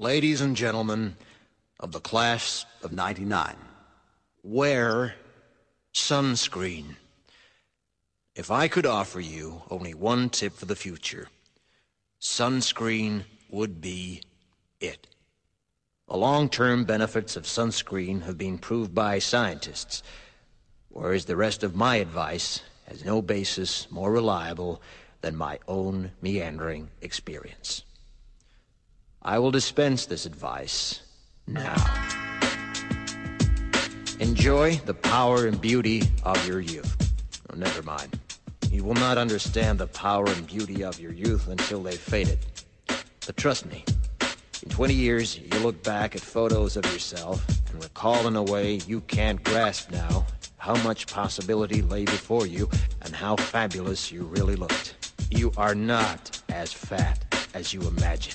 Ladies and gentlemen of the class of 99, wear sunscreen. If I could offer you only one tip for the future, sunscreen would be it. The long term benefits of sunscreen have been proved by scientists, whereas the rest of my advice has no basis more reliable than my own meandering experience. I will dispense this advice now. Enjoy the power and beauty of your youth. Oh, never mind. You will not understand the power and beauty of your youth until they've faded. But trust me, in 20 years, you'll look back at photos of yourself and recall in a way you can't grasp now how much possibility lay before you and how fabulous you really looked. You are not as fat as you imagine.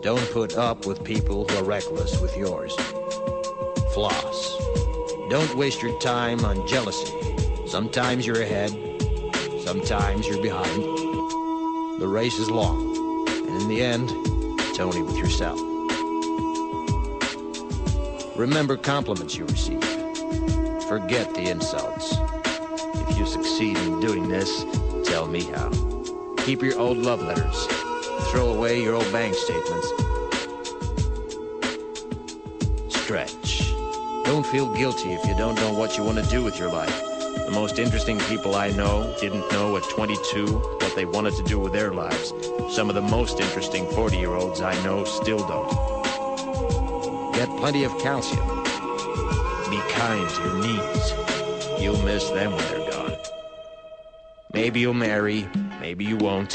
Don't put up with people who are reckless with yours. Floss. Don't waste your time on jealousy. Sometimes you're ahead, sometimes you're behind. The race is long, and in the end, it's only with yourself. Remember compliments you receive. Forget the insults. If you succeed in doing this, tell me how. Keep your old love letters. Throw away your old bank statements. Stretch. Don't feel guilty if you don't know what you want to do with your life. The most interesting people I know didn't know at 22 what they wanted to do with their lives. Some of the most interesting 40 year olds I know still don't. Get plenty of calcium. Be kind to your knees. You'll miss them when they're gone. Maybe you'll marry, maybe you won't.